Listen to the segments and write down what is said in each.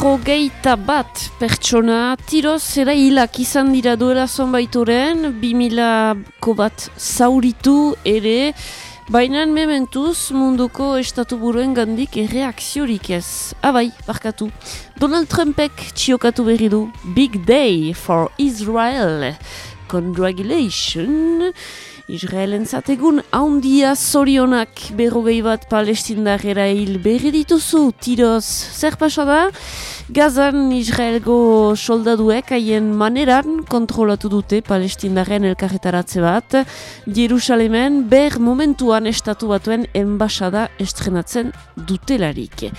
Berrogeita bat pertsona tiroz zera hilak izan dira duela zonbaitoren, 2000ko bat zauritu ere, baina mementuz munduko estatu buruen gandik erreakziorik ez. Abai, barkatu. Donald Trumpek txiokatu berri du. Big day for Israel. Congratulations. Israelen zategun haundia zorionak berrogei bat palestindarera hil berri dituzu, tiroz. Zer pasada? Gazan Israelgo soldaduek haien maneran kontrolatu dute palestindaren elkarretaratze bat. Jerusalemen ber momentuan estatu batuen enbasada estrenatzen dutelarik.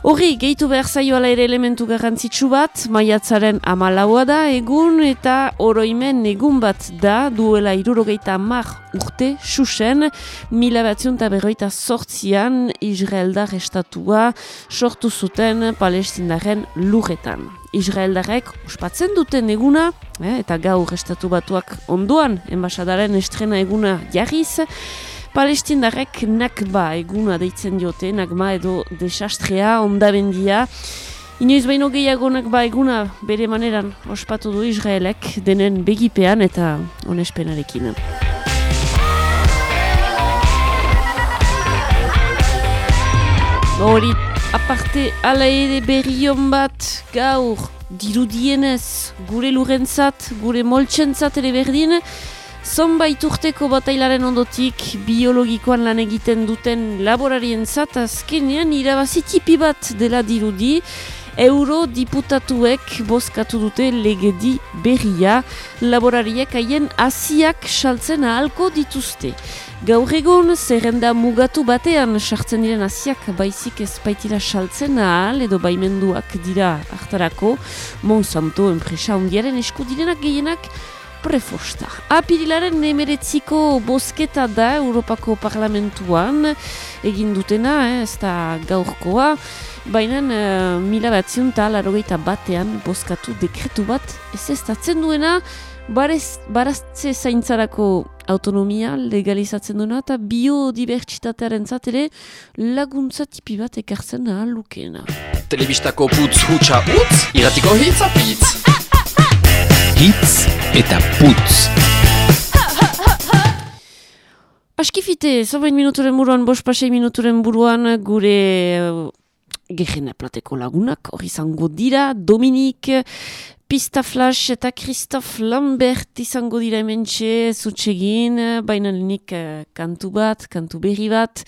Horri, gehitu behar zaioala ere elementu garrantzitsu bat, maiatzaren amalaua da egun eta oroimen egun bat da duela irurogeita mar urte susen, mila batzion eta berroita sortzian Israeldar estatua sortu zuten palestindaren lurretan. Israeldarek uspatzen duten eguna, eh, eta gaur estatu batuak ondoan, enbasadaren estrena eguna jarriz, Palestindarek nakba eguna deitzen diote, nakba edo desastrea, ondabendia. Inoiz baino gehiago nakba eguna bere maneran ospatu du Israelek denen begipean eta onespenarekin. Hori, aparte ala ere berrion bat gaur dirudienez gure lurentzat, gure moltsentzat ere berdin, Zonbait urteko batailaren ondotik biologikoan lan egiten duten laborarien azkenean irabazitipi bat dela dirudi. Eurodiputatuek bozkatu dute legedi berria. Laborariek haien hasiak saltzen ahalko dituzte. Gaur egon, zerrenda mugatu batean sartzen diren hasiak baizik ez baitira saltzen ahal edo baimenduak dira hartarako. Monsanto enpresa ondiaren esku direnak gehienak prefosta. Apirilaren emeretziko bosketa da Europako Parlamentuan egin dutena, eh, ez da gaurkoa, baina uh, mila batzion eta batean boskatu dekretu bat ez ez duena barez, baraztze zaintzarako autonomia legalizatzen duena eta biodibertsitatearen zatele laguntza tipi bat ekartzen ahal lukena. Telebistako putz hutsa utz, iratiko hitz apitz hitz eta putz. Askifite, zobain minuturen buruan, bos pasei minuturen buruan, gure uh, gehena plateko lagunak, hori zango dira, Dominik, Pista Flash eta Christoph Lambert izango dira hementxe zutxegin, baina nik uh, kantu bat, kantu berri bat.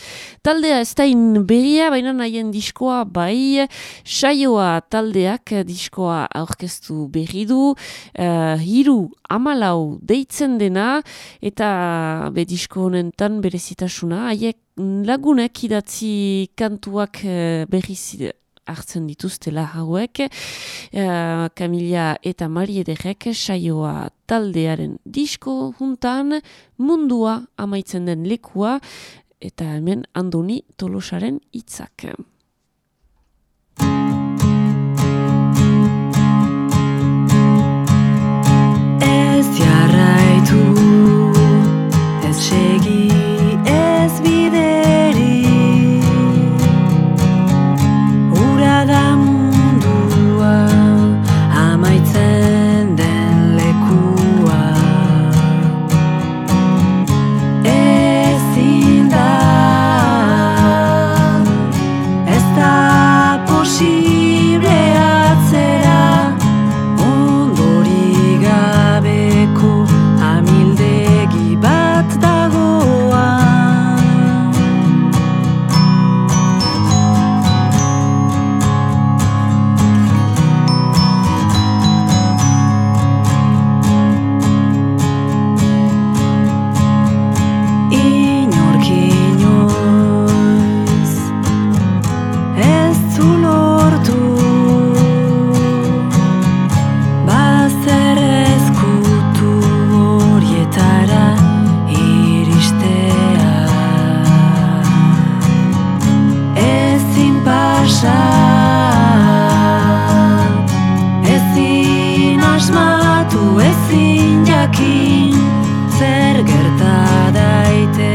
Taldea ez da berria, baina nahien diskoa bai, saioa taldeak diskoa aurkeztu berri du, uh, hiru amalau deitzen dena, eta be disko honentan berezitasuna, haiek lagunek idatzi kantuak uh, berri hartzen dituztela hauek uh, Camilla eta Mari ederrek saioa taldearen disko juntan mundua amaitzen den lekua eta hemen andoni tolosaren hitzak. asmatu ezin jakin zer gerta daite.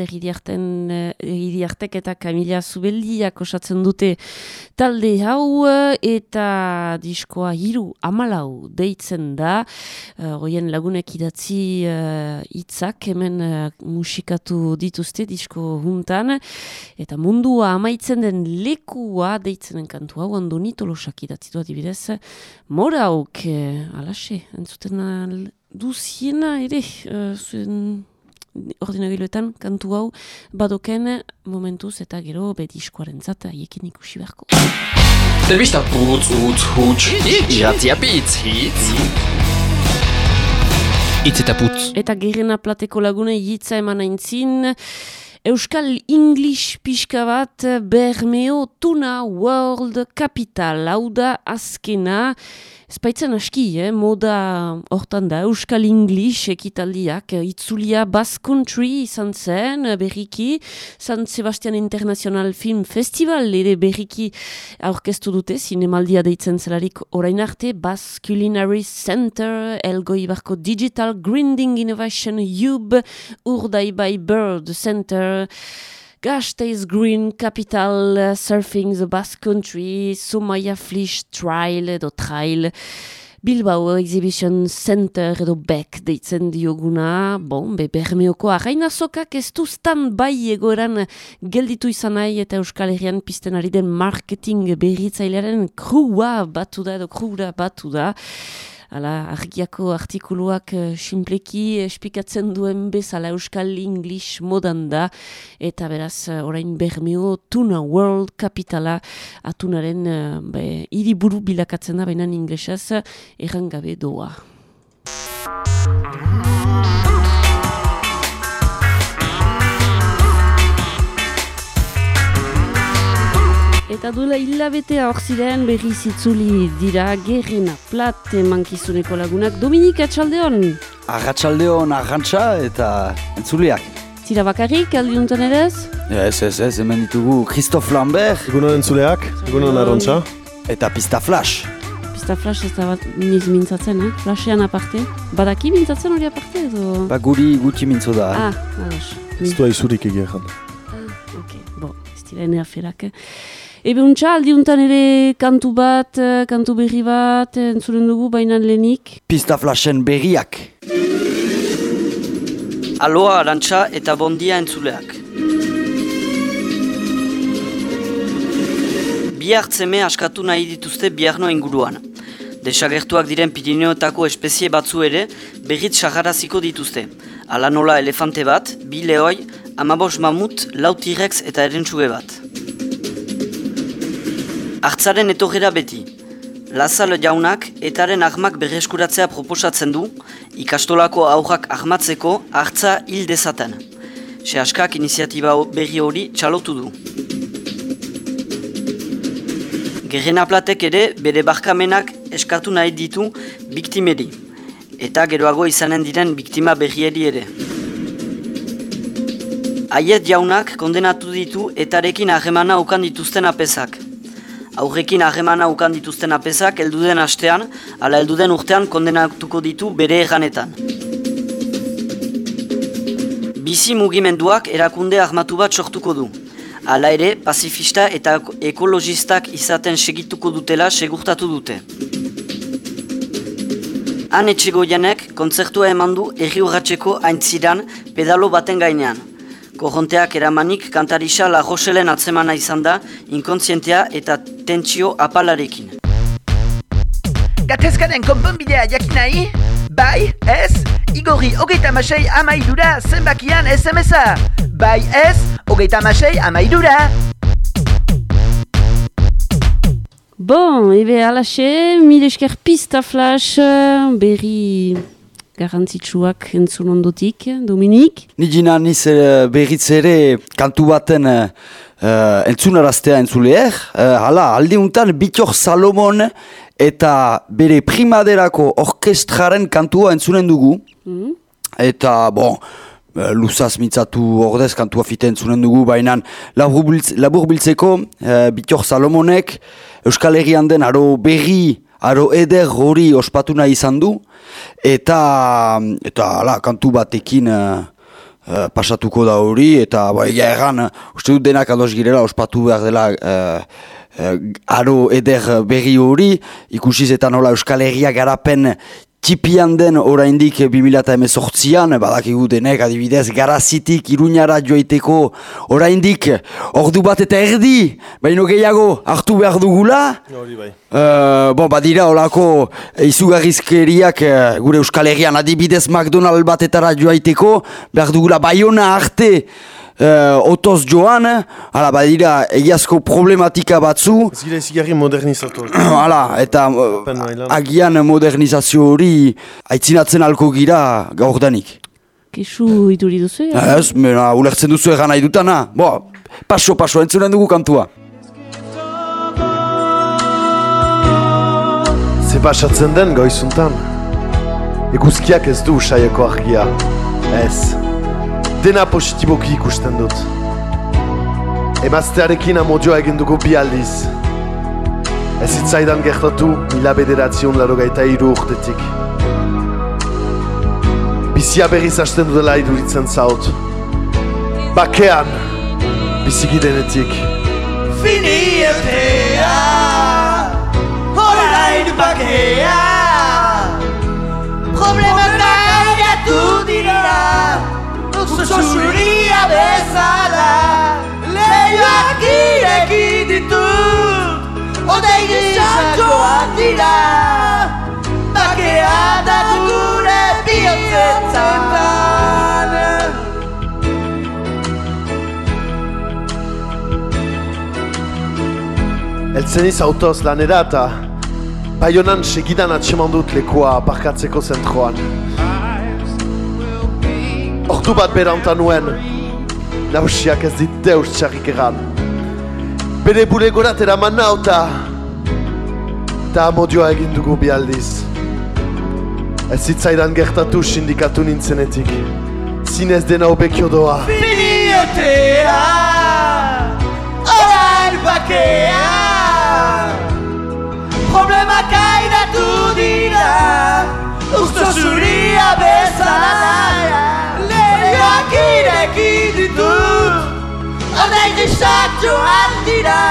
De Iriarten Iriartek eta Camila Zubeldiak osatzen dute talde hau eta diskoa hiru amalau deitzen da. Uh, goien lagunek idatzi hitzak hemen uh, musikatu dituzte disko juntan. Eta mundua amaitzen den lekua deitzen den kantu hau andoni tolosak idatzi du adibidez. Morauk uh, alaxe entzuten duziena ere, uh, zuen ordinagiloetan kantu hau badoken momentuz eta gero bediskoaren zata haiekin ikusi beharko. Telbista putz, utz, huts, iratzia pitz, hitz. Itz eta putz. Eta gerena plateko lagune hitza eman aintzin, Euskal English pixka bat Bermeo Tuna World Capital, hau da azkena, Espaitzen aski, eh? moda hortan da, Euskal English ekitaldiak, itzulia Basque Country izan zen, berriki, San Sebastian International Film Festival, ere berriki aurkeztu dute, zinemaldia deitzen zelarik orain arte, Basque Culinary Center, Elgo Ibarko Digital Grinding Innovation Hub, Urdai by Bird Center, Gasteiz Green Capital, uh, Surfing the Basque Country, Somaya Flish Trail edo Trail, Bilbao Exhibition Center edo Beck deitzen dioguna, bon, be bermeoko arraina sokak ez duztan bai egoeran gelditu izan nahi eta Euskal Herrian pizten ari den marketing berritzailearen krua batu da edo krura batu da. Hala, argiako artikuluak uh, simpleki espikatzen duen bezala Euskal English modan da, eta beraz, uh, orain bermeo Tuna World Capitala atunaren uh, be, iriburu bilakatzen da, baina inglesaz, errangabe doa. Eta duela hilabetea hor ziren berri zitzuli dira gerrina plat mankizuneko lagunak. Dominik, atxaldeon? Arratxaldeon, arrantxa eta entzuliak. Zira bakarrik, aldiuntan ere ez? Ez, ez, ez, hemen ditugu Christophe Lambert Egunon entzuleak, egunon arrontza. eta Pista Flash. Pista flash ez da bat niz mintzatzen, eh? Flashean aparte. Badaki mintzatzen hori aparte edo? Ba guri gutxi mintzo da. Ah, ados. Ez du aizurik egia jan. Ok, bo, ez dira ene aferak. Ebe untxa, aldiuntan ere kantu bat, eh, kantu berri bat, eh, entzuren dugu, baina lehenik. Pista Flashen berriak. Aloha arantxa eta bondia entzuleak. Bi hartzeme askatu nahi dituzte biarno inguruan. Desagertuak diren Pirineoetako espezie batzu ere berriz sagaraziko dituzte. Ala nola elefante bat, bi lehoi, amabos mamut, lau T-rex eta erentsuge bat. Artzaren etorrera beti. Lazal jaunak etaren ahmak berreskuratzea proposatzen du, ikastolako aurrak ahmatzeko hartza hil dezaten. Sehaskak iniziatiba berri hori txalotu du. Gerrena platek ere bere barkamenak eskatu nahi ditu biktimeri, eta geroago izanen diren biktima berrieri ere. Aiet jaunak kondenatu ditu etarekin ahemana ukan dituzten apesak. Aurrekin ahemana ukan dituzten apesak elduden astean, ala elduden urtean kondenatuko ditu bere erranetan. Bizi mugimenduak erakunde ahmatu bat sortuko du. Hala ere, pazifista eta ekologistak izaten segituko dutela segurtatu dute. Han etxegoianek kontzertua eman du erri urratxeko aintziran pedalo baten gainean. Korronteak eramanik kantarisa La Rochelen atzemana izan da, inkontzientea eta tentsio apalarekin. Gatezkaren konponbidea jakin nahi? Bai, ez? Igorri hogeita masei amaidura zenbakian SMS-a. Bai, ez? Hogeita masei amaidura. Bon, ebe alaxe, mil esker pista flash, berri garrantzitsuak entzun ondotik, Dominik. Nijina niz uh, berriz ere kantu baten uh, entzunaraztea entzuleer. Uh, hala, aldi untan Bitor Salomon eta bere primaderako orkestraren kantua entzunen dugu. Mm. Eta, bon, eh, luzaz mitzatu ordez kantua fite entzunen dugu, baina labur biltz- labur biltzeko Bitor Salomonek Euskal Herrian den aro berri aro eder hori ospatu nahi izan du, eta, eta ala, kantu batekin eh, pasatuko da hori, eta ba, egia erran, uste dut denak ados girela ospatu behar dela eh, aro eder berri hori, ikusiz eta nola Euskal Herria garapen Txipian den oraindik 2018an, badakigu denek adibidez, garazitik iruñara joiteko oraindik ordu bat eta erdi, baino gehiago hartu behar dugula. Hori bai. Uh, bon, badira olako izugarrizkeriak eh, gure Euskal Herrian adibidez McDonald batetara joaiteko, behar dugula baiona arte uh, otoz joan, hala badira egiazko problematika batzu, Ez gira ezigarri modernizatu. Hala, eta uh, agian modernizazio hori aitzinatzen alko gira gaurdanik. Kesu ituri duzu, eh? Ez, mena, ulertzen duzu egan nahi dutana. Bo, paso, paso, entzunen dugu kantua. Ze pasatzen den goizuntan. Eguzkiak ez du usaieko argia. Ez. Dena positiboki ikusten dut. Emaztearekin amodioa egin dugu bi aldiz. Ez hitzaidan gertatu mila bederatzion larogaita iru urtetik. Bizia berriz hasten dudala iduritzen zaut. Bakean, biziki denetik. Fini ertea Horain bakea Problema Oso zuria bezala Leioak ireki ditut Odei gizakoak dira Bakea da gure bihotzetan Eltzen iz autoz lanera eta Baionan segidan atseman dut lekua parkatzeko zentroan. Ordu bat berantan nuen, nausiak ez dit deus txarrik eran. Bere bulegorat eraman nau eta amodioa egin dugu bi aldiz. Ez zitzaidan gertatu sindikatu nintzenetik. Zinez dena hobekio doa. Finiotea Orain bakea Problemak airatu dira Usto zuria bezala Leioak ireki ditut Odei gizak joan dira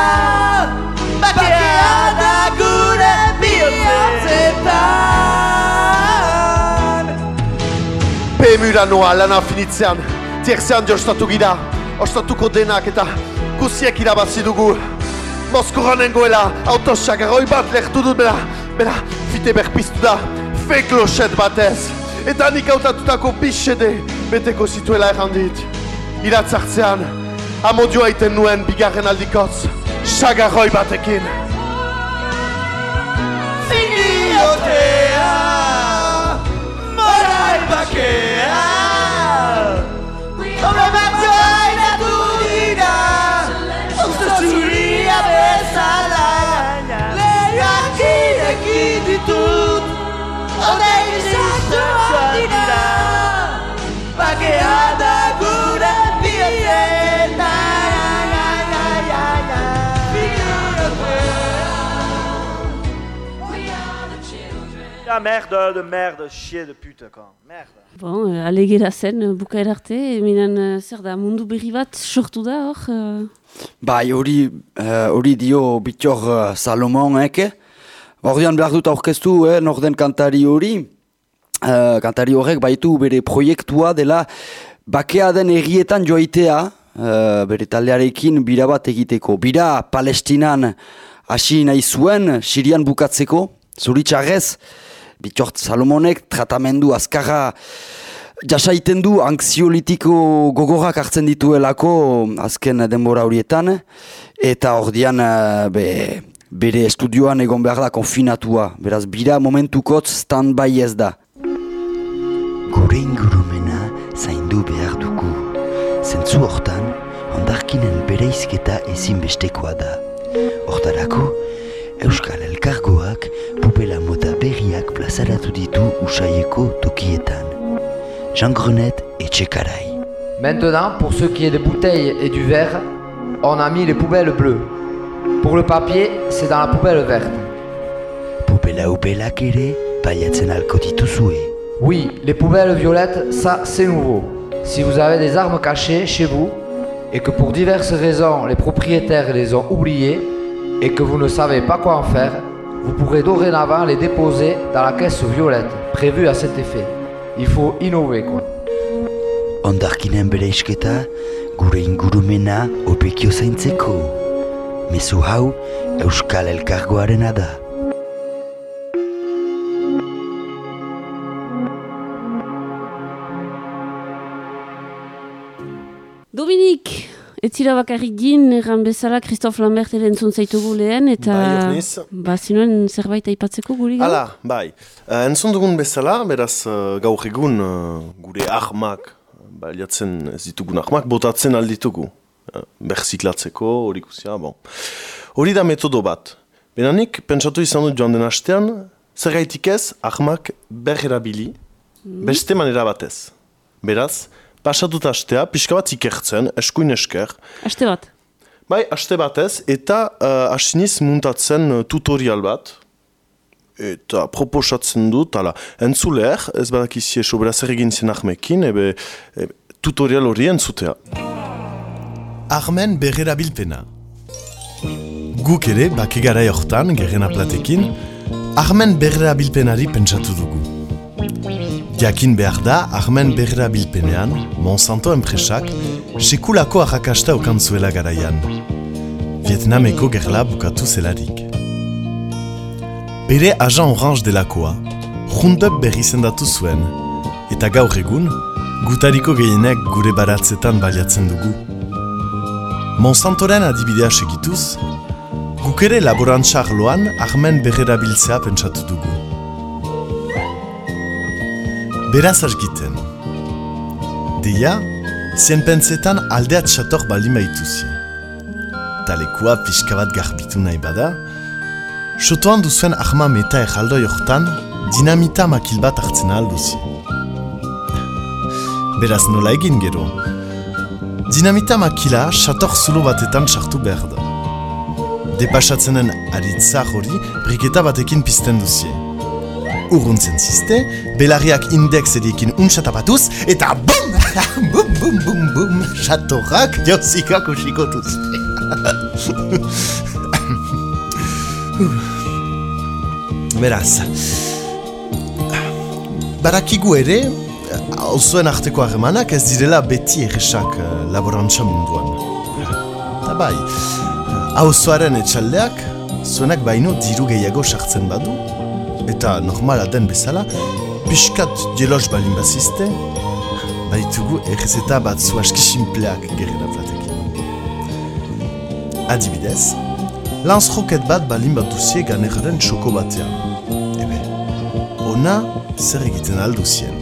Bakea da gure bihotzetan Pemura noa lana finitzean, tierzean jostatu gira, ostatuko denak eta guziek irabazi dugu. Moskoran nengoela, autosak erroi bat lehtu dut bera, bera, fite berpiztu da, fake loset batez. Eta nik hautatutako bisede beteko zituela errandit. Iratzartzean, amodioa iten nuen bigarren aldikotz, sagarroi batekin. Merde de merde, chier de pute, quoi. Merde. Bon, eh, alegera zen, eh, bukaera arte, minan, eh, zer da, mundu berri bat sortu da, hor? eh, Bai, hori eh, hori dio Bitor uh, Salomonek. Ordean behar dut aurkeztu, eh, norden kantari hori. Eh, kantari horrek baitu bere proiektua dela bakea den errietan joaitea, eh, bere taldearekin bira bat egiteko. Bira Palestinan hasi nahi zuen, Sirian bukatzeko, zuritxarrez, Bitor Salomonek tratamendu azkarra jasaiten du anksiolitiko gogorrak hartzen dituelako azken denbora horietan eta ordian eh, be, bere estudioan egon behar da konfinatua. Beraz, bira momentukotz stand-by ez da. Gure ingurumena zaindu behar dugu. Zentzu hortan, ondarkinen bereizketa ezinbestekoa da. Hortarako, Euskal Elkargoak pupela mota berriak plazaratu ditu usaieko tokietan. Jean Grenet etxekarai. Maintenant, pour ce qui est des bouteilles et du verre, on a mis les poubelles bleues. Pour le papier, c'est dans la poubelle verte. Ere alko dituzue. Oui, les poubelles violettes, ça c'est nouveau. Si vous avez des armes cachées chez vous et que pour diverses raisons les propriétaires les ont oubliées et que vous ne savez pas quoi en faire, vous pourrez dorénavant les déposer dans la caisse violette prévue à cet effet. Il faut innover quoi. Ondarkinen bere isketa, gure ingurumena opekio zaintzeko. Mezu hau, Euskal Elkargoarena da. Dominik, ez zira bakarrik gin, erran bezala, Christophe Lambert ere entzun zaitugu lehen, eta... Bai. Ba, zinuen zerbait aipatzeko guri gaur? Hala, bai. Uh, entzun dugun bezala, beraz uh, gaur egun uh, gure ahmak, baliatzen ez ditugun ahmak, botatzen alditugu. Uh, Berziklatzeko, hori ikusia, bon. Hori da metodo bat. Benanik, pentsatu izan dut joan den astean, zergaitik ez, ahmak berrerabili, beste manera batez. Beraz, pasatut astea, pixka bat ikertzen, eskuin esker, Aste bat. Bai, aste batez, eta uh, asiniz muntatzen uh, tutorial bat, eta proposatzen dut, ala, entzuleer, ez badakizie sobera zer egin zen ahmekin, ebe, ebe, tutorial hori entzutea. Armen berrerabilpena. Guk ere, bakegara hortan, gerena platekin, armen berrerabilpenari pentsatu dugu. Jakin behar da, armen berrerabilpenean, Monsanto enpresak, sekulako arrakasta okan zuela garaian. Vietnameko gerla bukatu zelarik. Bere agent orange delakoa, Roundup berri zendatu zuen, eta gaur egun, gutariko gehienek gure baratzetan baliatzen dugu. Monsantoren adibidea segituz, guk ere laborantza arloan armen berrerabiltzea pentsatu dugu. Beraz argiten. Deia, zienpentsetan aldeat xator bali maituzi. Talekua pixka bat garbitu nahi bada, sotoan duzuen ahma meta erraldo jortan, dinamita makil bat hartzen alduzi. Beraz nola egin gero. Dinamita makila xator zulo batetan sartu behar da. Depasatzenen aritza hori briketa batekin pizten duzie. Urruntzen ziste, belarriak index ediekin untxatapatuz, eta bum! bum, bum, bum, bum! Xatorrak jozikak usikotuzte. Beraz, barakigu ere, hauzuen arteko harremanak ez direla beti erresak uh, laborantza munduan. Eta bai, hauzoaren etxaldeak, zuenak baino diru gehiago sartzen badu, eta normala den bezala, pixkat jelos balin bazizte, baitugu errezeta bat zu aski simpleak gerena platekin. Adibidez, lanz roket bat balin bat duzie ganeraren txoko batean. Ebe, ona zer egiten alduzien.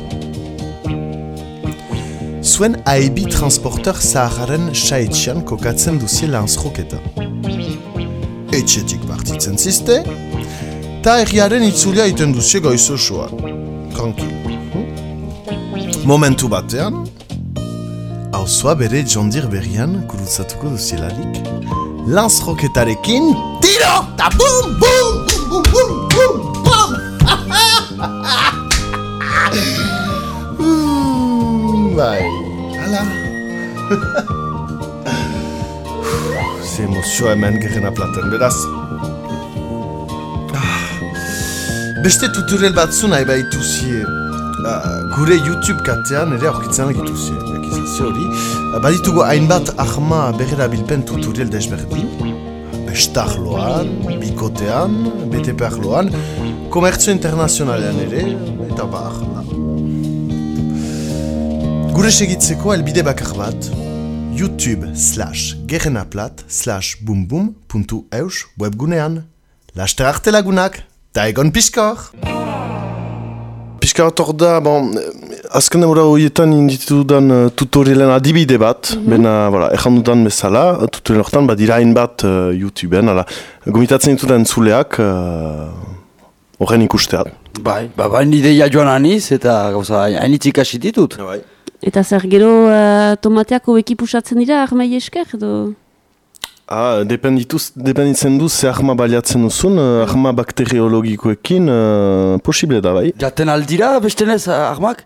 Zuen AEB transporter zahararen saetxean kokatzen duzie lanz roketa. Etxetik partitzen ziste, eta erriaren itzulia iten duzie goizo soa. Tranquil. Momentu batean, hauzoa bere jondir berrian gurutzatuko duzielarik, lanz roketarekin, tiro! Ta bum, bum, bum, bum, bum, bum, bum! Bai, hala. Ze emozioa hemen gerena platen, beraz. Beste tutorial batzu nahi baituzie. Uh, gure YouTube katean ere aurkitzen agituzie. Jakizazio hori. Uh, baditugu hainbat ahma berrerabilpen tutorial desberdin. Bestarloan, bikotean, BTP arloan, komertzio internazionalean ere, eta bar. Gure segitzeko elbide bakar bat, youtube slash gerenaplat slash bumbum.eus webgunean. Laster arte lagunak, ta egon piskor! Pixka bat hor da, bon, eh, azken demora horietan inditudan uh, tutorialen adibide bat, bena, voilà, ejan dudan bezala, uh, tutorial hortan badira hainbat uh, YouTubeen, ala, gomitatzen ditudan zuleak, uh, horren ikusteat. Bai, ba, bain ideia joan aniz, eta gauza hainitz ikasi ditut. Bai. Eta zer gero uh, tomateak hobeki pusatzen dira armai esker, edo... Ah, dependituz, dependitzen du ze ahma baliatzen duzun, ahma bakteriologikoekin uh, posible da bai. Jaten aldira bestenez ahmak?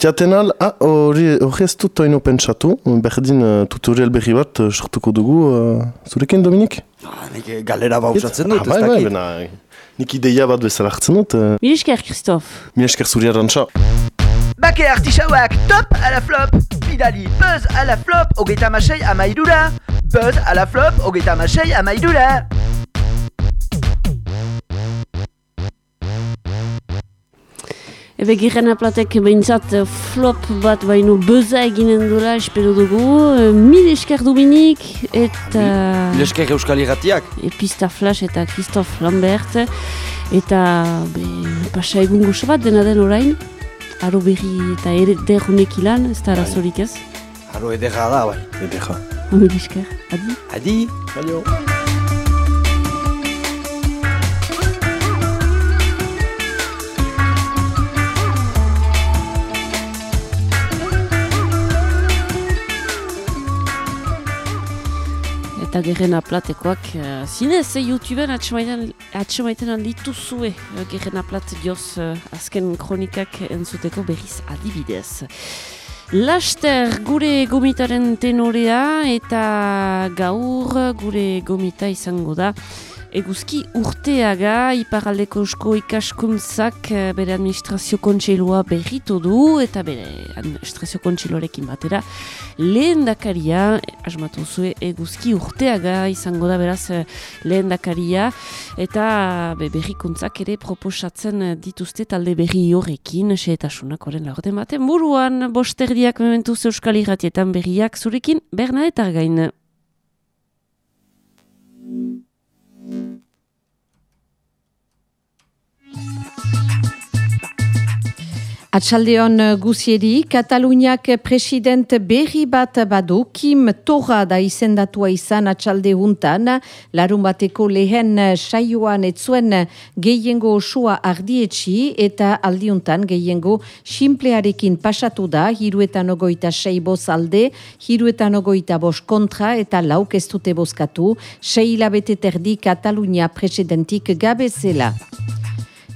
Jaten al, ah, hori ez dut oino pentsatu, berdin uh, tutorial berri bat uh, sortuko dugu uh, zurekin, Dominik? Ah, nik galera bauzatzen dut, ah, bai, ez bai, dakit. bena, nik ideia bat bezala hartzen dut. Uh, Mil esker, Christoph. Mil esker zuri arantxa. Bake artisauak top à la flop Bidali buzz à la flop Ogeita masei amaidura Buzz à la flop Ogeita masei amaidura Ebe girena platek behintzat eh, flop bat baino beza eginen duela espero dugu. Eh, Mil esker Dominik eta... Mil esker Euskal Irratiak. Epista Flash eta Christoph Lambert. Eta be, pasa egun gozo bat dena den orain. Aro berri eta ederunek ilan, ez da arazorik ez. Aro ederra da, bai. Ederra. Mil esker. Adi. Adi. Adio. Eta gerena platekoak, uh, zinez, eh, YouTubeen atxemaiten aldituzue uh, gerena plat joz uh, azken kronikak entzuteko berriz adibidez. Laster gure gomitaren tenorea eta gaur gure gomita izango da eguzki urteaga iparaldeko eusko ikaskuntzak eh, bere administrazio kontseilua berritu du eta bere administrazio kontseiloarekin batera lehen dakaria, asmatu zuen eguzki urteaga izango da beraz eh, lehen dakaria eta be, berrikuntzak ere proposatzen dituzte talde berri horrekin seetasunak horren laurte ematen buruan bosterdiak mementuz euskal irratietan berriak zurekin berna eta gain. Atxaldeon guzieri, Kataluniak president berri bat badu, Kim Torra da izendatua izan atxalde juntan, larun bateko lehen saioan etzuen gehiengo osua ardietxi eta aldiuntan gehiengo simplearekin pasatu da, hiruetan ogoita sei boz alde, hiruetan ogoita bos kontra eta lauk ez dute bozkatu, sei labete terdi Katalunia presidentik gabezela.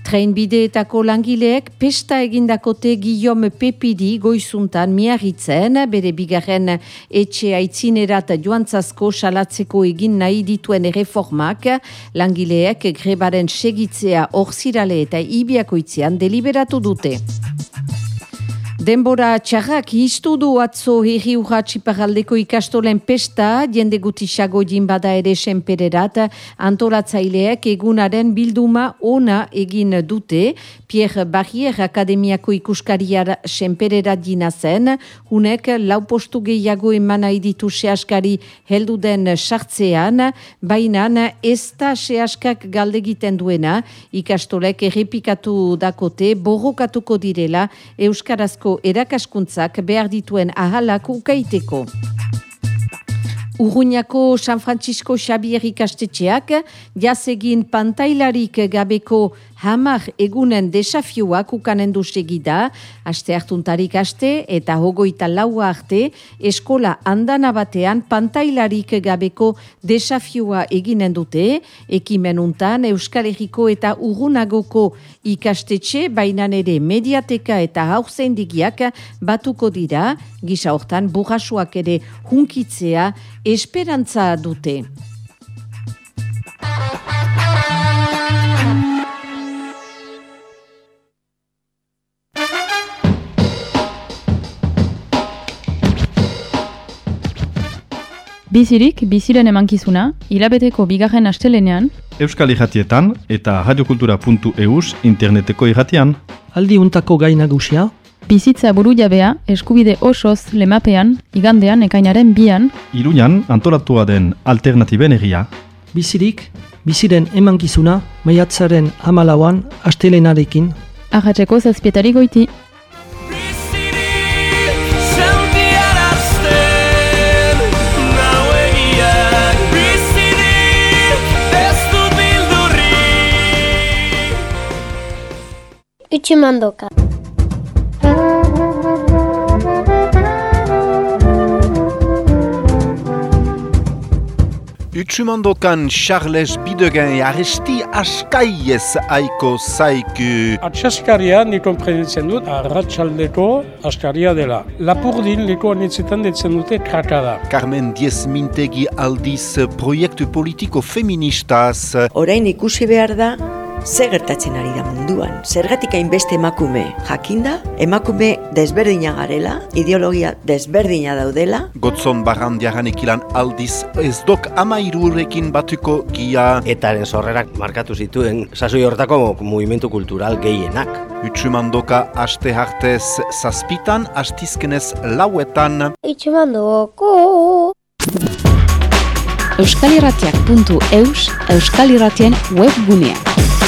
Treinbideetako langileek pesta egindakote Guillaume Pepidi goizuntan miarritzen, bere bigarren etxe aitzinerat joantzasko salatzeko egin nahi dituen reformak, langileek grebaren segitzea orzirale eta ibiakoitzean deliberatu dute. Denbora txarrak iztu du atzo herri urratxi paraldeko ikastolen pesta, jende gutisago bada ere senpererat, antolatzaileek egunaren bilduma ona egin dute, Pierre Barrier Akademiako ikuskariar senpererat jina zen, hunek lau postu gehiago eman nahi ditu sehaskari heldu den sartzean, baina ez da sehaskak galdegiten duena, ikastolek errepikatu dakote, borrokatuko direla, Euskarazko erakaskuntzak behar dituen ahalak ukaiteko. Urruñako San Francisco Xabier ikastetxeak, jazegin pantailarik gabeko hamar egunen desafioak ukanen du segida, aste hartuntarik aste eta hogoita laua arte, eskola andana batean pantailarik gabeko desafioa eginen dute, ekimen untan Euskal Herriko eta Urrunagoko ikastetxe, bainan ere mediateka eta haurzendigiak batuko dira, gisa hortan burrasuak ere hunkitzea esperantza dute. Bizirik, biziren emankizuna, hilabeteko bigarren astelenean, Euskal Irratietan eta radiokultura.eus interneteko irratian. Aldi untako gai nagusia? bizitza buru jabea eskubide osoz lemapean, igandean ekainaren bian, Iruñan antolatua den alternatiben egia. Bizirik, biziren emankizuna, maiatzaren amalauan astelenarekin. ahatzeko zazpietari goiti. Utsumandoka. Utsumandokan Charles Bidegen arresti askaiez aiko zaiku. Atxaskaria nik konprenitzen dut, arratsaldeko askaria dela. Lapurdin leku anitzetan ditzen dute krakada. Carmen Diez Mintegi aldiz proiektu politiko feministaz. Orain ikusi behar da, ze gertatzen ari da munduan. Zergatik hainbeste emakume jakinda, emakume desberdina garela, ideologia desberdina daudela. Gotzon barrandiaran ekilan aldiz ez dok amairurekin batuko gia. Eta sorrerak markatu zituen sasoi hortako movimentu kultural gehienak. Utsumandoka aste hartez zazpitan, astizkenez lauetan. Utsumandoko! euskalirratiak.eus euskalirratien webgunea.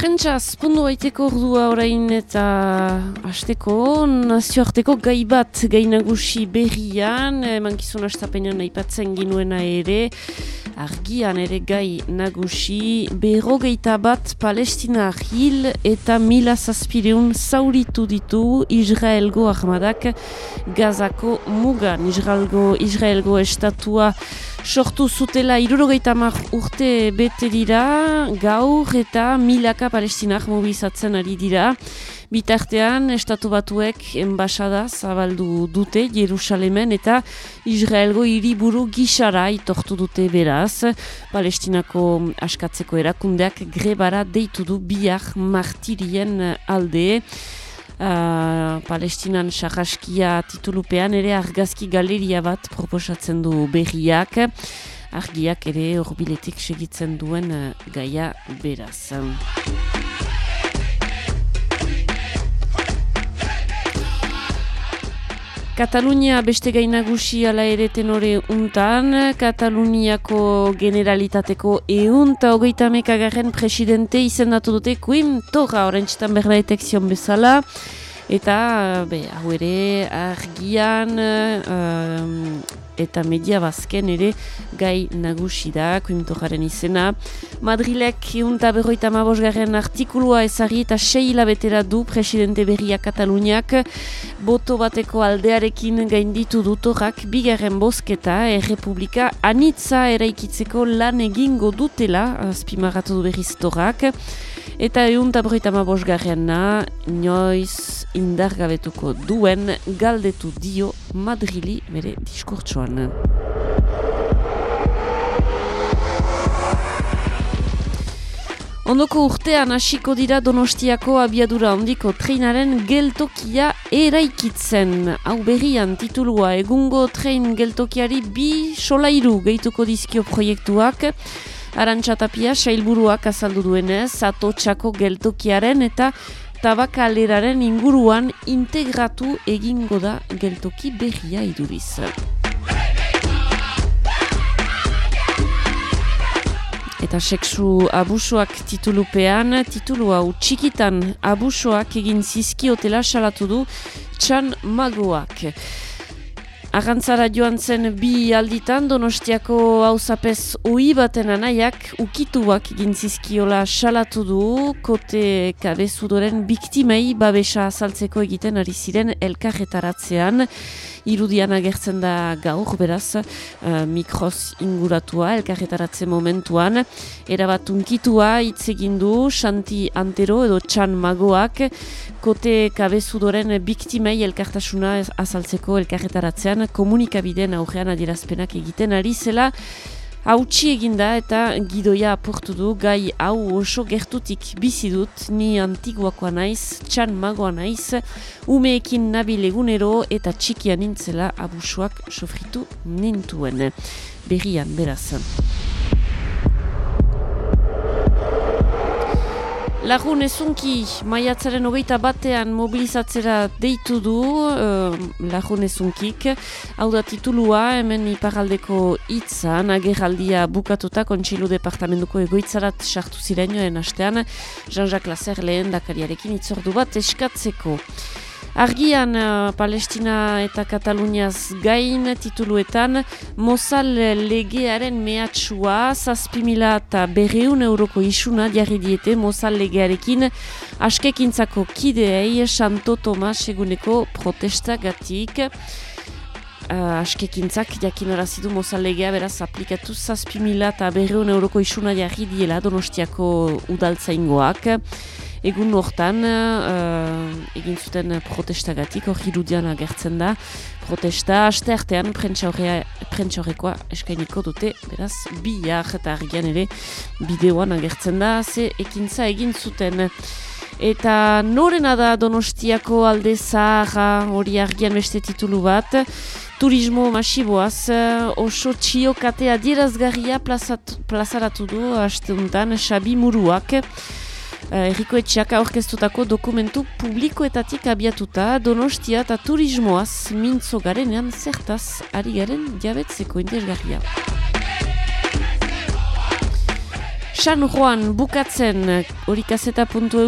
Prentxaz, pundu baiteko ordua orain eta hasteko nazioarteko gai bat gai nagusi berrian, mankizun hastapenean aipatzen ginuena ere, argian ere gai nagusi, berrogeita bat palestina hil eta mila zazpireun zauritu ditu Israelgo ahmadak gazako mugan. Israelgo, Israelgo estatua sortu zutela irurogeita mar urte bete dira, gaur eta milaka palestinak mobilizatzen ari dira. Bitartean, estatu batuek enbasada zabaldu dute Jerusalemen eta Israelgo hiriburu gisara itortu dute beraz. Palestinako askatzeko erakundeak grebara deitu du biak martirien alde. Uh, Palestinan sarraskia titulupean ere argazki galeria bat proposatzen du berriak. Argiak ere horbiletik segitzen duen uh, gaia beraz. Katalunia beste gainagusi ala ere tenore untan, Kataluniako generalitateko eunta hogeita mekagarren presidente izendatu dute kuim torra orentxetan berdaitek zion bezala, eta be, hau ere argian eta media bazken ere gai nagusi da, kuimtojaren izena. Madrilek eunta berroita mabosgarren artikulua ezari eta sei hilabetera du presidente berria Kataluniak boto bateko aldearekin gainditu dutorak bigarren bozketa errepublika anitza eraikitzeko lan egingo dutela, azpimarratu du berriz torak. Eta egun taborita ma bosgarrena, inoiz indargabetuko duen galdetu dio Madrili bere diskurtsoan. Ondoko urtean hasiko dira Donostiako abiadura ondiko treinaren geltokia eraikitzen. Hau berrian titulua egungo trein geltokiari bi solairu gehituko dizkio proiektuak. Arantxatapia sailburuak azaldu duenez, atotxako geltokiaren eta tabakaleraren inguruan integratu egingo da geltoki berria iduriz. Eta sexu abusoak titulupean, titulu hau txikitan abusoak egin zizkiotela salatu du txan magoak. Arrantzara joan zen bi alditan donostiako hauzapez ui baten anaiak ukituak egin zizkiola salatu du. Kote kabezudoren biktimei babesa azaltzeko egiten ari ziren elkarretaratzean irudian agertzen da gaur beraz uh, mikroz inguratua elkarretaratze momentuan. Erabat unkitua hitz egin du Xanti Antero edo Txan Magoak. Kote kabezudoren biktimei elkartasuna azaltzeko elkarretaratzean komunikabideen aurrean adierazpenak egiten ari zela hautsi eginda eta gidoia aportu du gai hau oso gertutik bizi dut ni antiguakoa naiz, txan magoa naiz, umeekin nabil egunero eta txikian nintzela abusuak sofritu nintuen. Berrian, beraz. Lagun ezunki maiatzaren hogeita batean mobilizatzera deitu du uh, lagun ezunkik. Hau da titulua hemen iparaldeko hitzan agerraldia bukatuta kontsilu departamentuko egoitzarat sartu ziren joen astean Jean-Jacques Lazer lehen dakariarekin itzordu bat eskatzeko. Argian uh, Palestina eta Kataluniaz gain tituluetan Mozal legearen mehatxua zazpimila eta berreun euroko isuna diarri diete Mozal legearekin askekintzako kideei Santo Tomas eguneko protestagatik. Uh, askekintzak jakin arazidu mozalegea beraz aplikatu zazpimila eta berreun euroko isuna jarri diela donostiako udaltzaingoak. Egun hortan, uh, egin zuten protestagatik, hori irudian agertzen da, protesta, aste artean prentxaurrekoa eskainiko dute, beraz, bi eta argian ere bideoan agertzen da, ze ekintza egin zuten. Eta norena da Donostiako alde zaharra hori argian beste titulu bat, turismo masiboaz oso txiokatea dierazgarria plazaratu du haste untan Xabi Muruak. Eriko Etxeak aurkeztutako dokumentu publikoetatik abiatuta Donostia eta turismoaz mintzo garenean zertaz ari garen jabetzeko interesgarria. San Juan bukatzen hori kaseta puntu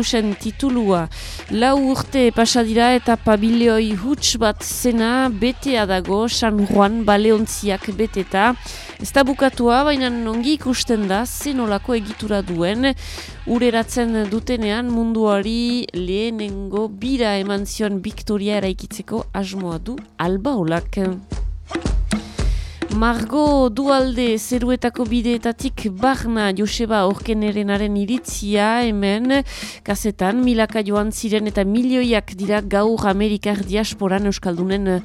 titulua lau urte pasadira eta pabilioi huts bat zena betea dago San Juan baleontziak beteta. Ez da bukatua, baina ongi ikusten da zenolako egitura duen ureratzen dutenean munduari lehenengo bira eman zion Victoria eraikitzeko asmoa du alba olak. Margo dualde zeruetako bideetatik barna Joseba Orkenerenaren iritzia hemen kazetan milaka joan ziren eta milioiak dira gaur Amerikar diasporan Euskaldunen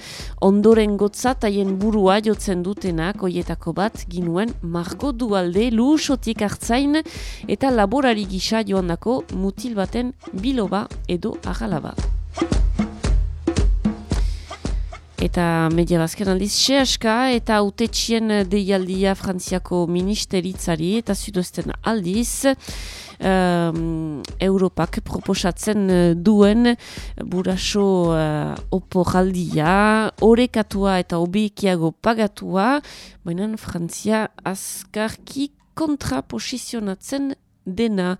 ondoren gotzat haien burua jotzen dutenak oietako bat ginuen Margo dualde luusotik hartzain eta laborari gisa joan dako mutil baten biloba edo agalaba. Eta media bazken aldiz, sehaska eta autetxien deialdia frantziako ministeritzari eta zudoesten aldiz um, Europak proposatzen duen buraso uh, opo jaldia, orekatua eta obekiago pagatua, baina frantzia azkarki kontraposizionatzen dena.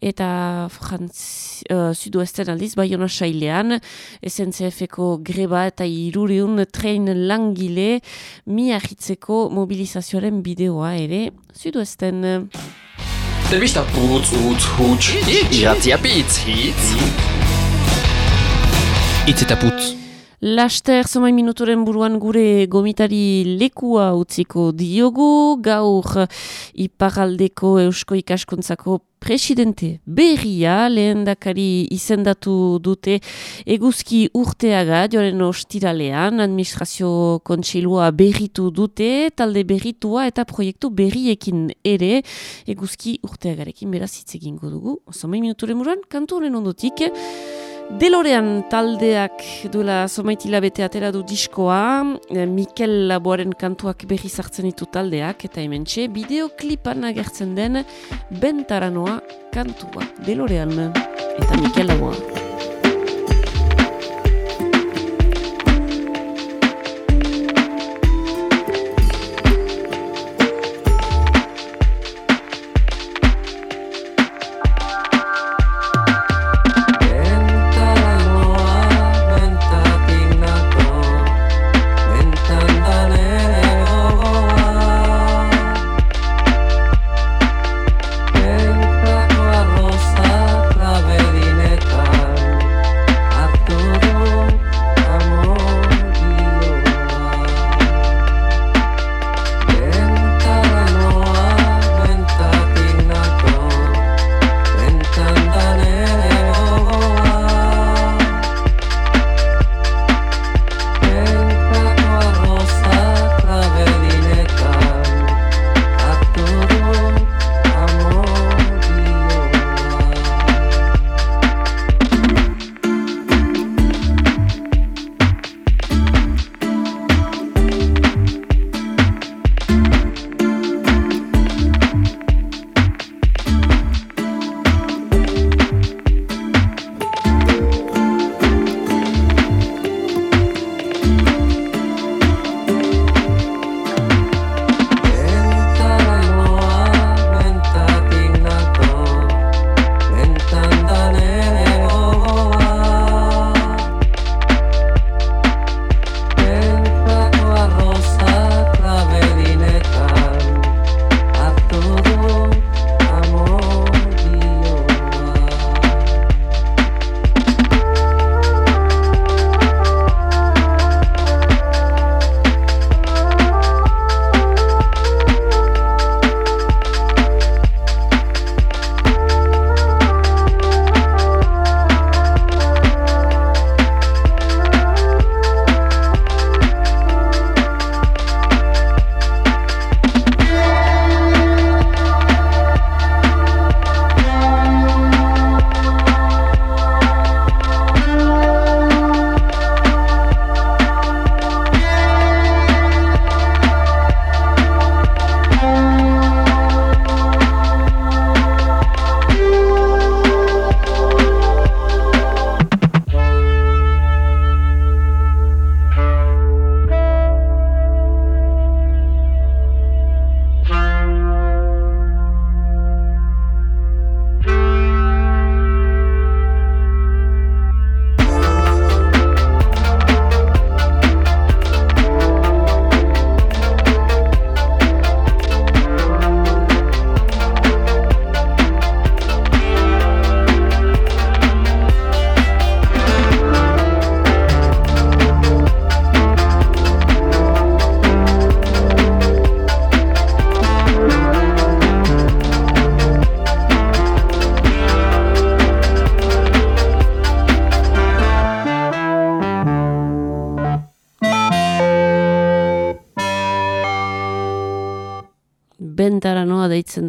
Eta frantz, uh, aldiz Bayona Sailean SNCF-eko greba eta iruriun tren langile miahitzeko mobilizazioaren bideoa ere sudoesten Telbista putz, utz, huts, iratzia pitz, hitz. Itz eta putz. Laster zomai minuturen buruan gure gomitari lekua utziko diogu, gaur iparaldeko eusko ikaskuntzako presidente berria lehen dakari izendatu dute eguzki urteaga joren ostiralean administrazio kontseilua berritu dute talde berritua eta proiektu berriekin ere eguzki urteagarekin beraz hitz egingo dugu. Zomai minuturen buruan, kantu honen ondotik, Delorean taldeak duela somaitila bete atera du diskoa, eh, Mikel Laboaren kantuak berri zartzen ditu taldeak, eta hemen txe, bideoklipan agertzen den Bentaranoa kantua. Delorean, eta Mikel Laboa.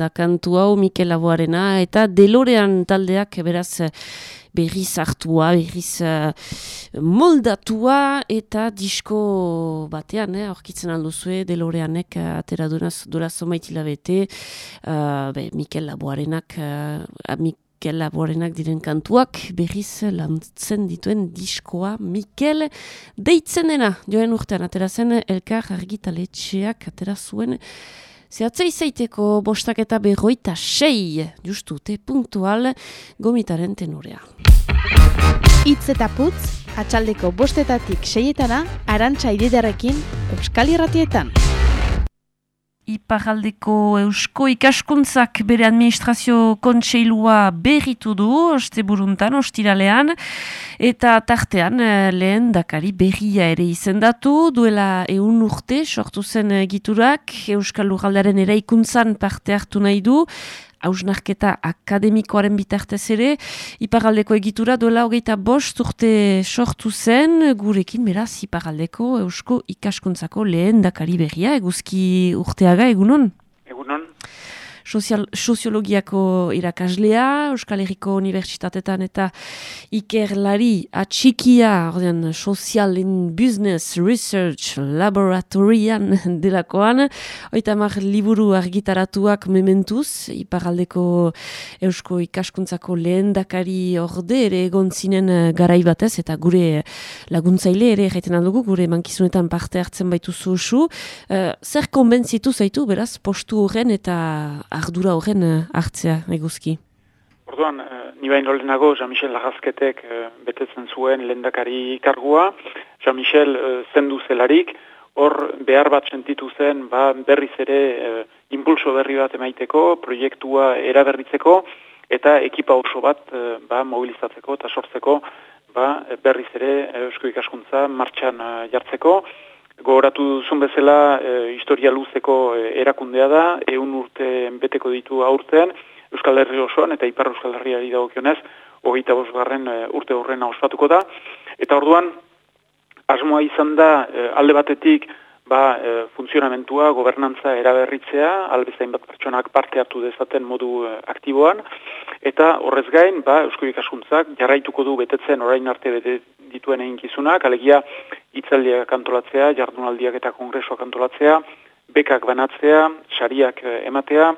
Da kantu hau Mikel Laboarena eta Delorean taldeak beraz berriz hartua, berriz uh, moldatua eta disko batean, eh, aurkitzen alduzue, Deloreanek uh, atera dunaz, dura zomaitila bete, uh, be, Mikel Laboarenak, uh, Mikel Laboarenak diren kantuak, berriz lantzen dituen diskoa. Mikel deitzen dena, joen urtean, atera zen elkar argitaletxeak atera zuen, Zehatzei zeiteko bostak eta berroita sei, justu, te punktual, gomitaren tenorea. Itz eta putz, atxaldeko bostetatik seietana, arantxa ididarekin, Euskal Irratietan. Iparaldeko Eusko ikaskuntzak bere administrazio kontseilua berritu du, oste buruntan, ostiralean, eta tartean eh, lehen dakari berria ere izendatu, duela eun urte sortu zen giturak, Euskal Lugaldaren eraikuntzan parte hartu nahi du, hausnarketa akademikoaren bitartez ere, iparaldeko egitura duela hogeita bost urte sortu zen, gurekin beraz iparaldeko eusko ikaskuntzako lehen dakari berria, eguzki urteaga egunon? Sozial, soziologiako irakaslea, Euskal Herriko Unibertsitatetan eta ikerlari atxikia, ordean, Social in Business Research Laboratorian delakoan, oita mar liburu argitaratuak mementuz, iparaldeko Eusko ikaskuntzako lehen dakari orde ere egon zinen eh, garaibatez, eta gure laguntzaile ere jaiten aldugu, gure mankizunetan parte hartzen baitu zuzu. Uh, zer konbentzitu zaitu, beraz, postu horren eta ardura horren uh, hartzea eguzki? Orduan, uh, ni bain lehenago Jean-Michel Lagazketek uh, betetzen zuen lehendakari kargua. Jean-Michel uh, zendu zelarik, hor behar bat sentitu zen ba, berriz ere uh, impulso berri bat emaiteko, proiektua eraberritzeko, eta ekipa oso bat uh, ba, mobilizatzeko eta sortzeko ba, berriz ere Eusko ikaskuntza martxan jartzeko. Gogoratu duzun bezala, e, historia luzeko e, erakundea da, eun urte beteko ditu aurtean, Euskal Herri osoan eta Ipar Euskal Herriari dagokionez, hogeita bosgarren e, urte horrena ospatuko da. Eta orduan, asmoa izan da, e, alde batetik, ba, e, funtzionamentua, gobernantza eraberritzea, albezain bat pertsonak parte hartu dezaten modu e, aktiboan, eta horrez gain, ba, Eusko Ikaskuntzak jarraituko du betetzen orain arte bete dituen egin kizunak, alegia itzaldiak antolatzea, jardunaldiak eta kongresoak antolatzea, bekak banatzea, sariak eh, ematea,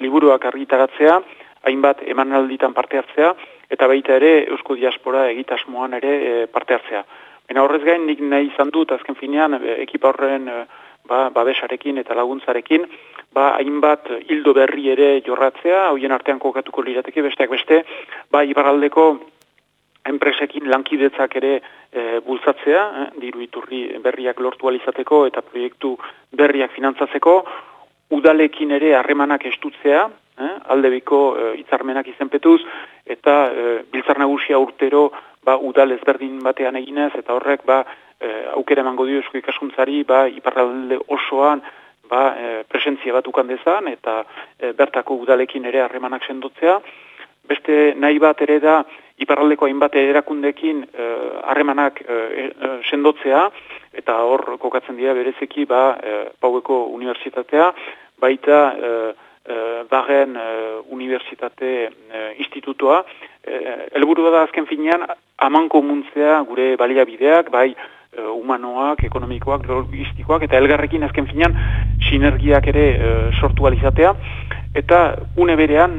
liburuak argitaratzea, hainbat emanalditan parte hartzea, eta baita ere Eusko Diaspora egitasmoan ere e, parte hartzea. Baina horrez gain nik nahi izan dut azken finean e, ekipa horren e, ba, babesarekin eta laguntzarekin, ba, hainbat hildo berri ere jorratzea, hoien artean kokatuko lirateke besteak beste, ba, ibaraldeko enpresekin lankidetzak ere e, bultzatzea, eh, diru iturri berriak lortu alizateko eta proiektu berriak finantzatzeko, udalekin ere harremanak estutzea, eh, aldebiko e, itzarmenak izenpetuz, eta e, biltzar nagusia urtero ba, udal ezberdin batean eginez, eta horrek ba, e, aukera emango dio esko ikasuntzari ba, iparralde osoan ba, e, presentzia bat ukan dezan, eta e, bertako udalekin ere harremanak sendotzea. Beste nahi bat ere da, iparraldeko hainbat erakundekin eh, harremanak uh, sendotzea, eta hor kokatzen dira berezeki ba, uh, Paueko Unibertsitatea, baita uh, uh, Barren uh, Unibertsitate uh, Institutoa. Elburu da azken finean, aman komuntzea gure baliabideak, bai humanoak, ekonomikoak, logistikoak, eta elgarrekin azken finean sinergiak ere sortu alizatea. Eta une berean,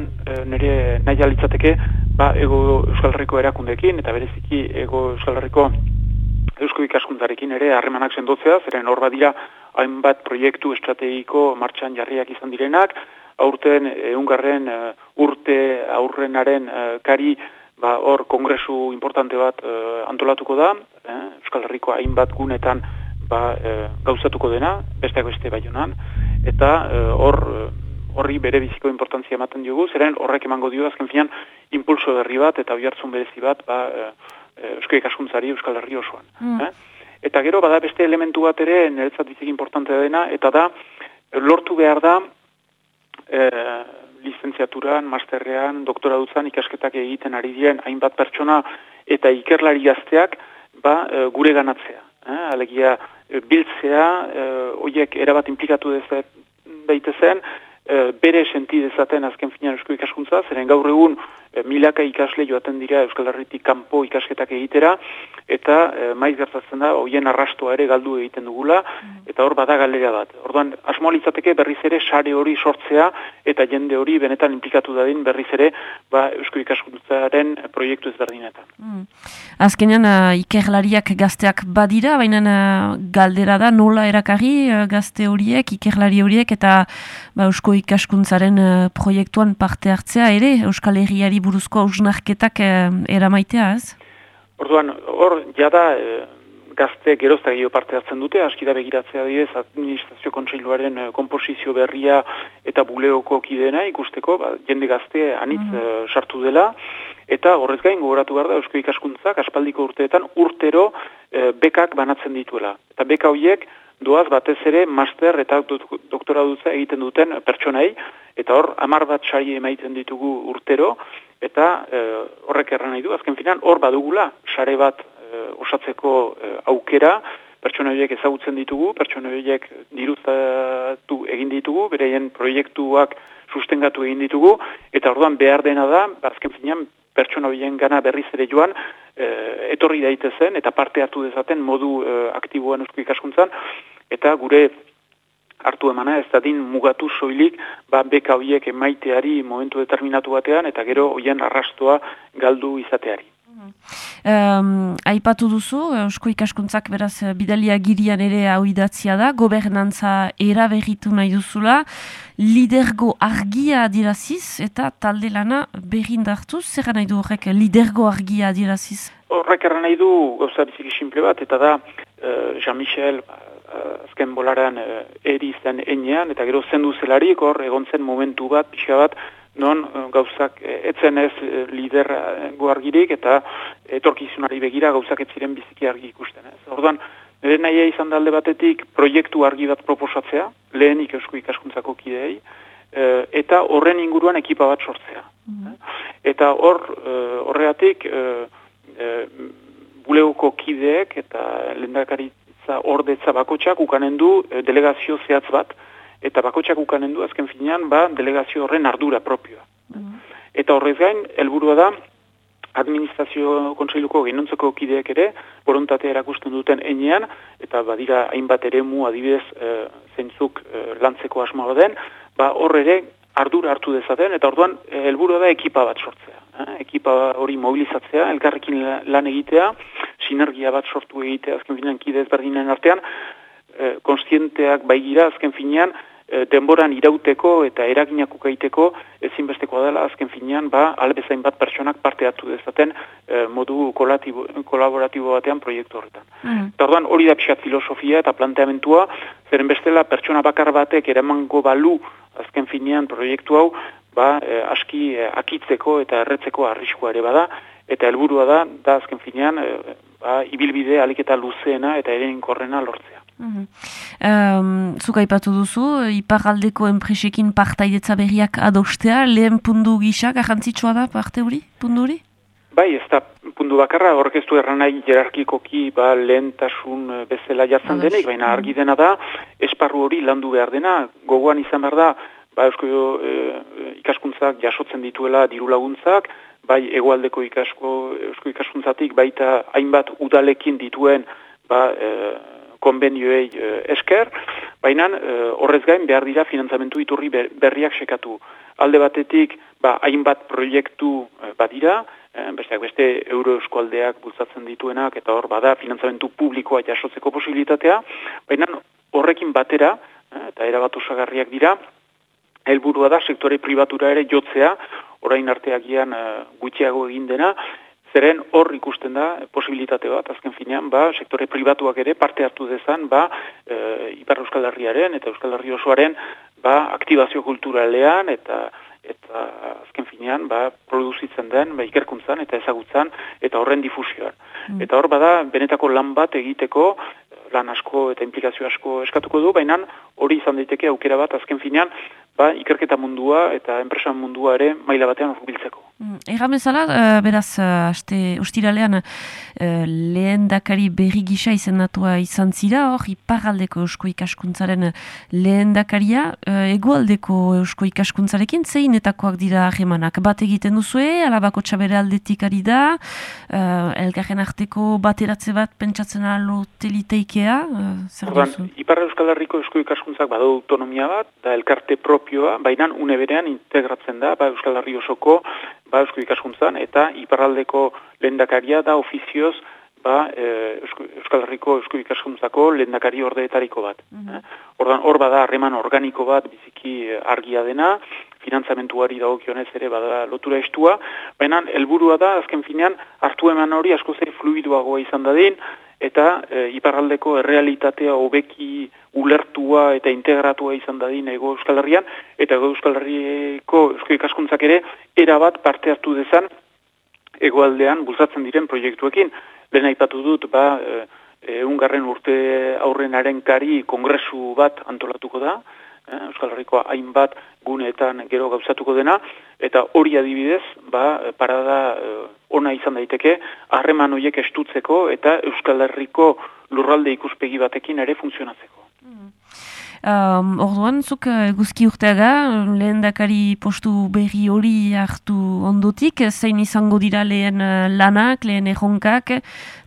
nire nahi alitzateke, ba, ego Euskal Herriko erakundekin eta bereziki ego Euskal Herriko Eusko ikaskuntzarekin ere harremanak sendotzea, zeren hor badira hainbat proiektu estrategiko martxan jarriak izan direnak, aurten eungarren uh, urte aurrenaren uh, kari ba, hor kongresu importante bat uh, antolatuko da, eh, Euskal Herriko hainbat gunetan ba, gauzatuko dena, besteak beste baionan, eta hor horri bere biziko importantzia ematen diogu, zeren horrek emango dio azken finan impulso berri bat eta oihartzun berezi bat ba, e, e, Euskal Ikaskuntzari Euskal Herri osoan. Mm. Eh? Eta gero, bada beste elementu bat ere, niretzat bizik importante dena, eta da, lortu behar da, e, lizentziaturan, masterrean, doktora dutzan ikasketak egiten ari diren hainbat pertsona eta ikerlari gazteak ba, e, gure ganatzea. Eh? Alegia, biltzea, e, oiek erabat implikatu daitezen, e, bere senti dezaten azken finean eusko ikaskuntza, zeren gaur egun e, milaka ikasle joaten dira Euskal Herritik kanpo ikasketak egitera, eta e, maiz gertatzen da, hoien arrastoa ere galdu egiten dugula, eta hor bada galera bat. Orduan, asmoa litzateke berriz ere sare hori sortzea, eta jende hori benetan implikatu dadin berriz ere ba, eusko ikaskuntzaren proiektu ezberdinetan. Mm. Azkenean, uh, ikerlariak gazteak badira, baina uh, galdera da nola erakarri uh, gazte horiek, ikerlari horiek, eta ba, eusko ikaskuntzaren uh, proiektuan parte hartzea ere, Euskal Herriari buruzko ausnarketak uh, eramaitea, ez? Orduan, hor, jada, e, gazte geroztak gehiago parte hartzen dute, askida begiratzea didez, administrazio kontseiluaren e, komposizio berria eta buleoko kidena ikusteko, ba, jende gazte anitz mm sartu dela, eta horrez gain gogoratu behar da, Eusko ikaskuntzak aspaldiko urteetan urtero e, bekak banatzen dituela. Eta beka horiek, doaz batez ere master eta doktora dutza egiten duten pertsonai, eta hor, amar bat sari emaiten ditugu urtero, eta e, horrek erran nahi du, azken finan, hor badugula, sare bat e, osatzeko e, aukera, pertsona horiek ezagutzen ditugu, pertsona horiek diruzatu egin ditugu, bereien proiektuak sustengatu egin ditugu, eta orduan behar dena da, azken finan, pertsona horien gana berriz ere joan, e, etorri daitezen, eta parte hartu dezaten modu e, aktiboan eusko ikaskuntzan, eta gure hartu emana ez dadin mugatu soilik ba, beka horiek emaiteari momentu determinatu batean eta gero hoien arrastoa galdu izateari. Um, aipatu duzu, Eusko ikaskuntzak beraz bidalia girian ere hau idatzia da, gobernantza eraberritu nahi duzula, lidergo argia adiraziz eta talde lana berrindartuz, zer nahi du horrek lidergo argia adiraziz? Horrek erran nahi du gauza biziki simple bat, eta da uh, Jean-Michel uh, azken bolaran uh, eri zen enean, eta gero zendu zelarik hor egon zen momentu bat, pixka bat, non gauzak etzen ez lider argirik eta etorkizunari begira gauzak ez ziren biziki argi ikusten ez. Orduan, nire nahia izan dalde batetik proiektu argi bat proposatzea, lehenik eusko ikaskuntzako kidei, eta horren inguruan ekipa bat sortzea. Eta hor, horreatik, buleoko kideek eta lendakaritza ordetza bakotxak ukanen du delegazio zehatz bat, eta bakotxak ukanen du azken finean ba delegazio horren ardura propioa. Eta horrez gain, helburua da, administrazio kontseiluko gainontzeko kideek ere, borontate erakusten duten enean, eta badira hainbat ere mu adibidez e, zeintzuk e, lantzeko asmoa den, ba hor ere ardura hartu dezaten, eta orduan helburua da ekipa bat sortzea. Eh? Ekipa hori mobilizatzea, elkarrekin lan egitea, sinergia bat sortu egitea azken finean kide ezberdinen artean, e, konstienteak baigira azken finean, denboran irauteko eta eraginak ukaiteko ezinbestekoa dela azken finean ba albezain bat pertsonak parte hartu dezaten modu kolaboratibo batean proiektu horretan. Mm. orduan hori da pixat filosofia eta planteamentua, zeren bestela pertsona bakar batek eramango balu azken finean proiektu hau ba aski akitzeko eta erretzeko arriskua ere bada eta helburua da da azken finean ba, ibilbide aliketa luzeena eta erenkorrena lortzea. Mm um, zuk aipatu duzu, iparaldeko enpresekin partaidetza berriak adostea, lehen pundu gisa, garrantzitsua da parte hori, pundu hori? Bai, ez da pundu bakarra, orkestu erranai jerarkikoki ba, lehentasun bezala jartzen denik, baina argi dena da, esparru hori landu behar dena, gogoan izan behar da, ba, eusko e, ikaskuntzak jasotzen dituela diru laguntzak, bai egoaldeko ikasko, eusko ikaskuntzatik baita hainbat udalekin dituen ba, e, konbenioei e, esker, baina e, horrez gain behar dira finantzamentu iturri berriak sekatu. Alde batetik, ba, hainbat proiektu e, badira, besteak beste euro eskualdeak bultzatzen dituenak, eta hor bada finantzamentu publikoa jasotzeko posibilitatea, baina horrekin batera, eta erabat osagarriak dira, helburua da sektore pribatura ere jotzea, orain arteagian gutxiago egin dena, Zeren hor ikusten da posibilitate bat, azken finean, ba, sektore pribatuak ere parte hartu dezan, ba, e, Ipar Euskal Herriaren eta Euskal Herri osoaren ba, aktibazio kulturalean eta eta azken finean ba, produzitzen den ba, ikerkuntzan eta ezagutzan eta horren difusioan. Mm. Eta hor bada benetako lan bat egiteko lan asko eta implikazio asko eskatuko du, baina hori izan daiteke aukera bat azken finean ba, ikerketa mundua eta enpresan mundua ere maila batean urbiltzeko. Erramezala, uh, beraz, uh, aste ostiralean uh, lehen dakari berri gisa izendatua izan zira, hor, iparaldeko eusko ikaskuntzaren lehen dakaria, uh, egualdeko eusko ikaskuntzarekin, zeinetakoak dira ahemanak? Bat egiten duzue, alabako txabere aldetik ari da, uh, elgarren arteko bateratze bat pentsatzen alo teliteikea, uh, zer Ordan, duzu? Ipar Euskal Herriko eusko ikaskuntzak badu autonomia bat, da elkarte propioa, baina une berean integratzen da, ba Euskal Herri osoko, ba eusko ikaskuntzan, eta iparraldeko lehendakaria da ofizioz, ba e, eusko, Euskal Herriko eusko ikaskuntzako lehendakari ordeetariko bat. eh? Ordan, hor bada harreman organiko bat biziki eh, argia dena, finantzamentuari dagokionez ere bada lotura estua, baina helburua da azken finean hartu eman hori asko zer fluiduagoa izan dadin, eta e, iparraldeko errealitatea hobeki ulertua eta integratua izan dadin ego Euskal Herrian, eta ego Euskal Herriko eusko ikaskuntzak ere erabat parte hartu dezan egoaldean bultzatzen diren proiektuekin. Lehen aipatu dut, ba, e, ungarren urte aurrenaren kari kongresu bat antolatuko da, eh, Euskal Herriko hainbat guneetan gero gauzatuko dena, eta hori adibidez, ba, parada eh, ona izan daiteke, harreman horiek estutzeko eta Euskal Herriko lurralde ikuspegi batekin ere funtzionatzeko. Um, orduan, zuk uh, guzki urteaga, lehen dakari postu berri hori hartu ondotik, zein izango dira lehen uh, lanak, lehen erronkak,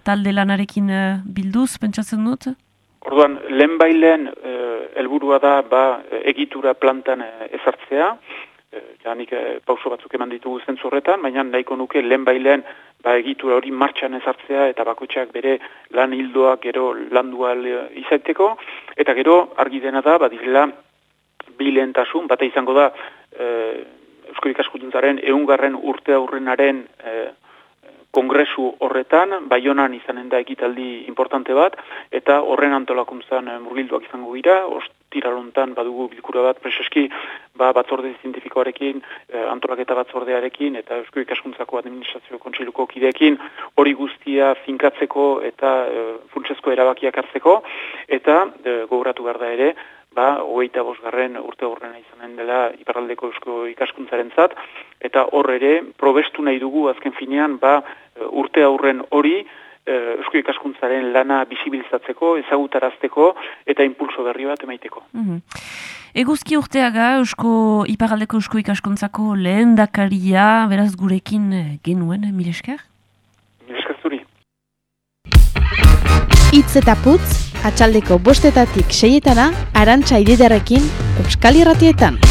talde lanarekin uh, bilduz, pentsatzen dut? Orduan, lehen bailen eh, helburua da ba, egitura plantan eh, ezartzea, eh, janik eh, pauso batzuk eman ditugu zentzu horretan, baina nahiko nuke lehen bailen ba, egitura hori martxan ezartzea eta bakoitzak bere lan hildoak gero landua izaiteko, eta gero argi dena da, badirela bi lehentasun, bata izango da eh, Eusko ikaskuntzaren eungarren urte aurrenaren eh, kongresu horretan, Baionan izanen da ekitaldi importante bat, eta horren antolakuntzan eh, murgilduak izango dira, ostiralontan badugu bilkura bat preseski ba, batzorde zientifikoarekin, eh, antolaketa batzordearekin, eta Eusko ikaskuntzako administrazio kontseiluko kideekin hori guztia finkatzeko eta eh, funtsezko erabakiak hartzeko, eta eh, gogoratu behar da ere, ba, hogeita bosgarren urte horrena izanen dela iparraldeko eusko ikaskuntzaren zat, eta hor ere, probestu nahi dugu azken finean, ba, urte aurren hori, eh, eusko ikaskuntzaren lana bisibilizatzeko, ezagutarazteko, eta impulso berri bat emaiteko. Mhm. Eguzki urteaga, eusko, iparaldeko eusko ikaskuntzako lehen dakaria, beraz gurekin eh, genuen, mire esker? Mire esker zuri. Itz eta putz, atxaldeko bostetatik seietana, arantxa ididarekin, Euskal Irratietan.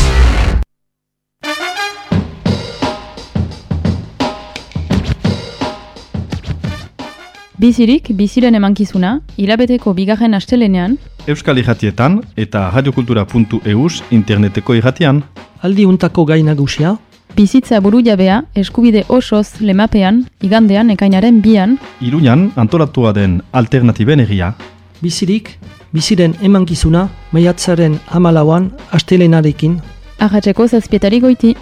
Bizirik, biziren emankizuna, hilabeteko bigarren astelenean, Euskal Irratietan eta radiokultura.eus interneteko irratian. Aldi untako gai nagusia, bizitza buru jabea, eskubide osoz lemapean, igandean ekainaren bian, Iruñan antolatua den alternatiben egia. bizirik, biziren emankizuna, maiatzaren amalauan astelenarekin, ahatzeko zazpietari goiti.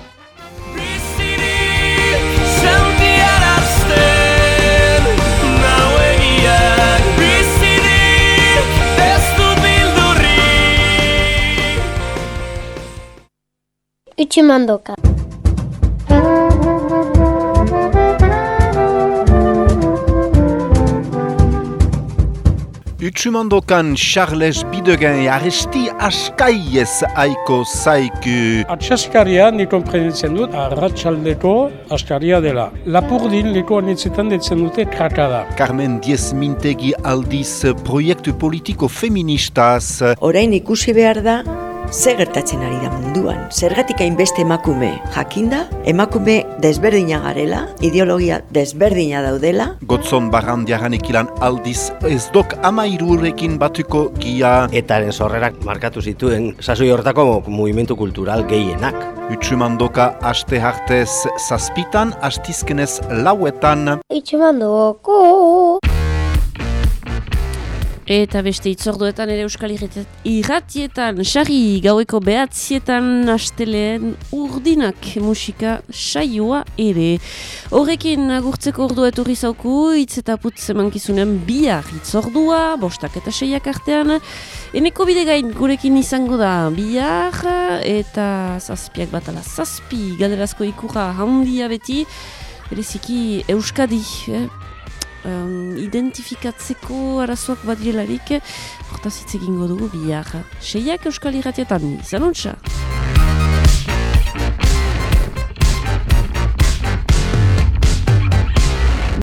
Utsumandoka. Utsumandokan Charles Bidegen aresti askaiez aiko zaiku. Atxaskaria ni konprenitzen dut, arratsaldeko askaria dela. Lapurdin lekoan nitzetan ditzen dute krakada. Carmen Diez Mintegi aldiz proiektu politiko feministaz. Orain ikusi behar da, ze gertatzen ari da munduan. Zergatik hainbeste emakume jakinda, emakume desberdina garela, ideologia desberdina daudela, Gotzon barrandiaran ikilan aldiz ez dok amairurekin batuko gia. Etaren sorrerak markatu zituen sasoi hortako mugimendu kultural gehienak. Utsumandoka aste hartez zazpitan, astizkenez lauetan. Utsumandoko. Eta beste itzorduetan ere Euskal Irratiet- Irratietan, xarri gaueko behatzietan asteleen urdinak musika saioa ere. Horrekin agurtzeko ordua etorri zauku, hitz eta putz emankizunen bihar itzordua, bostak eta seiak artean. Eneko bide gain gurekin izango da bihar, eta zazpiak batala zazpi, galderazko ikurra handia beti, bereziki Euskadi, eh? Um, identifikatzeko arazoak badirelarik, hortaz hitz egingo dugu bihar. Seiak Euskal Irratietan, izan ontsa.